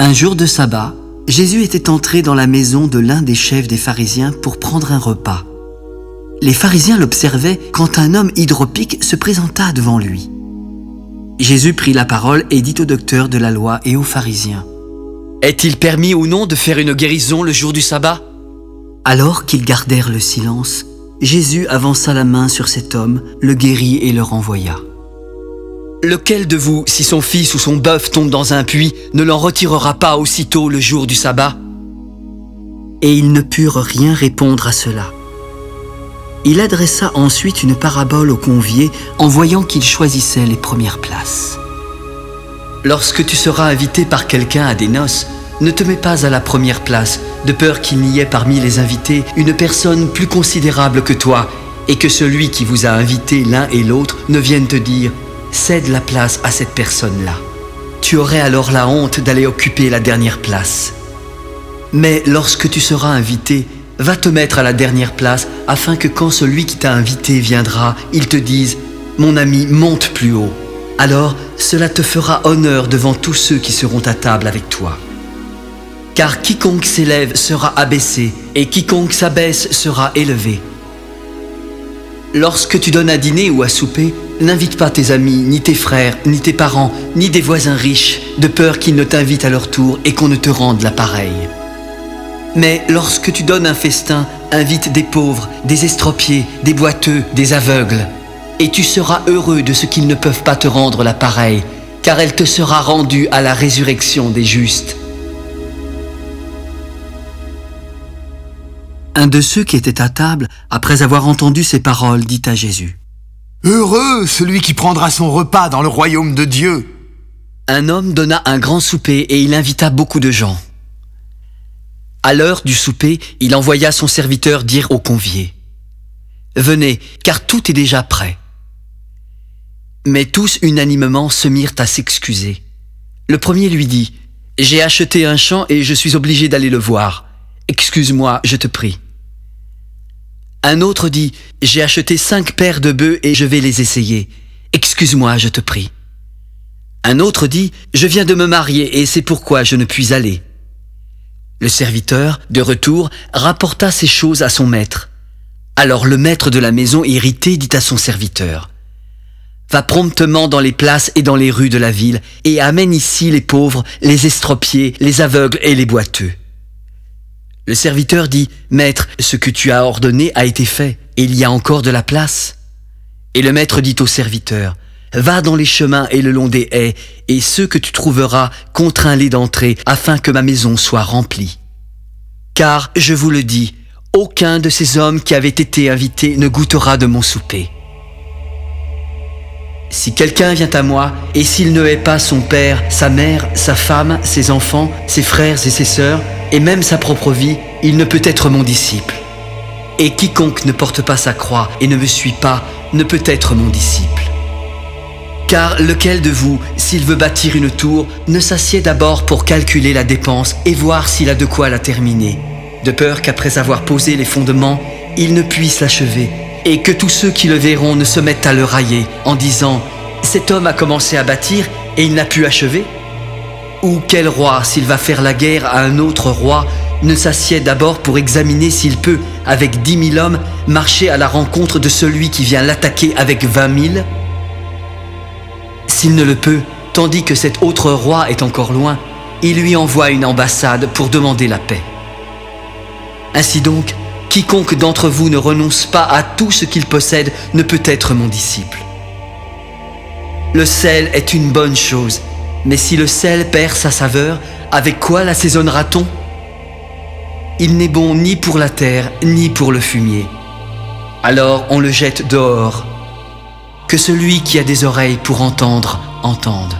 Un jour de sabbat, Jésus était entré dans la maison de l'un des chefs des pharisiens pour prendre un repas. Les pharisiens l'observaient quand un homme hydropique se présenta devant lui. Jésus prit la parole et dit au docteur de la loi et aux pharisiens. Est-il permis ou non de faire une guérison le jour du sabbat? Alors qu'ils gardèrent le silence, Jésus avança la main sur cet homme, le guérit et le renvoya. Lequel de vous, si son fils ou son bœuf tombe dans un puits, ne l'en retirera pas aussitôt le jour du sabbat? Et ils ne purent rien répondre à cela. Il adressa ensuite une parabole aux conviés en voyant qu'ils choisissaient les premières places. Lorsque tu seras invité par quelqu'un à des noces, ne te mets pas à la première place, de peur qu'il n'y ait parmi les invités une personne plus considérable que toi, et que celui qui vous a invité l'un et l'autre ne vienne te dire ⁇ Cède la place à cette personne-là ⁇ Tu aurais alors la honte d'aller occuper la dernière place. Mais lorsque tu seras invité, va te mettre à la dernière place afin que quand celui qui t'a invité viendra, il te dise ⁇ Mon ami, monte plus haut ⁇ Alors cela te fera honneur devant tous ceux qui seront à table avec toi. Car quiconque s'élève sera abaissé, et quiconque s'abaisse sera élevé. Lorsque tu donnes à dîner ou à souper, n'invite pas tes amis, ni tes frères, ni tes parents, ni des voisins riches, de peur qu'ils ne t'invitent à leur tour et qu'on ne te rende l'appareil. Mais lorsque tu donnes un festin, invite des pauvres, des estropiés, des boiteux, des aveugles, et tu seras heureux de ce qu'ils ne peuvent pas te rendre l'appareil, car elle te sera rendue à la résurrection des justes. Un de ceux qui étaient à table, après avoir entendu ces paroles, dit à Jésus. Heureux celui qui prendra son repas dans le royaume de Dieu. Un homme donna un grand souper et il invita beaucoup de gens. À l'heure du souper, il envoya son serviteur dire aux conviés Venez, car tout est déjà prêt. Mais tous unanimement se mirent à s'excuser. Le premier lui dit J'ai acheté un champ et je suis obligé d'aller le voir. Excuse-moi, je te prie. Un autre dit, j'ai acheté cinq paires de bœufs et je vais les essayer. Excuse-moi, je te prie. Un autre dit, je viens de me marier et c'est pourquoi je ne puis aller. Le serviteur, de retour, rapporta ces choses à son maître. Alors le maître de la maison, irrité, dit à son serviteur, Va promptement dans les places et dans les rues de la ville et amène ici les pauvres, les estropiés, les aveugles et les boiteux. Le serviteur dit, Maître, ce que tu as ordonné a été fait, et il y a encore de la place. Et le maître dit au serviteur, Va dans les chemins et le long des haies, et ceux que tu trouveras, contrains-les d'entrer, afin que ma maison soit remplie. Car, je vous le dis, aucun de ces hommes qui avaient été invités ne goûtera de mon souper. Si quelqu'un vient à moi, et s'il ne hait pas son père, sa mère, sa femme, ses enfants, ses frères et ses sœurs, et même sa propre vie, il ne peut être mon disciple. Et quiconque ne porte pas sa croix et ne me suit pas, ne peut être mon disciple. Car lequel de vous, s'il veut bâtir une tour, ne s'assied d'abord pour calculer la dépense et voir s'il a de quoi la terminer, de peur qu'après avoir posé les fondements, il ne puisse l'achever et que tous ceux qui le verront ne se mettent à le railler en disant ⁇ Cet homme a commencé à bâtir et il n'a pu achever ?⁇ Ou quel roi, s'il va faire la guerre à un autre roi, ne s'assied d'abord pour examiner s'il peut, avec dix mille hommes, marcher à la rencontre de celui qui vient l'attaquer avec vingt mille? S'il ne le peut, tandis que cet autre roi est encore loin, il lui envoie une ambassade pour demander la paix. Ainsi donc, Quiconque d'entre vous ne renonce pas à tout ce qu'il possède ne peut être mon disciple. Le sel est une bonne chose, mais si le sel perd sa saveur, avec quoi l'assaisonnera-t-on? Il n'est bon ni pour la terre, ni pour le fumier. Alors on le jette dehors. Que celui qui a des oreilles pour entendre, entende.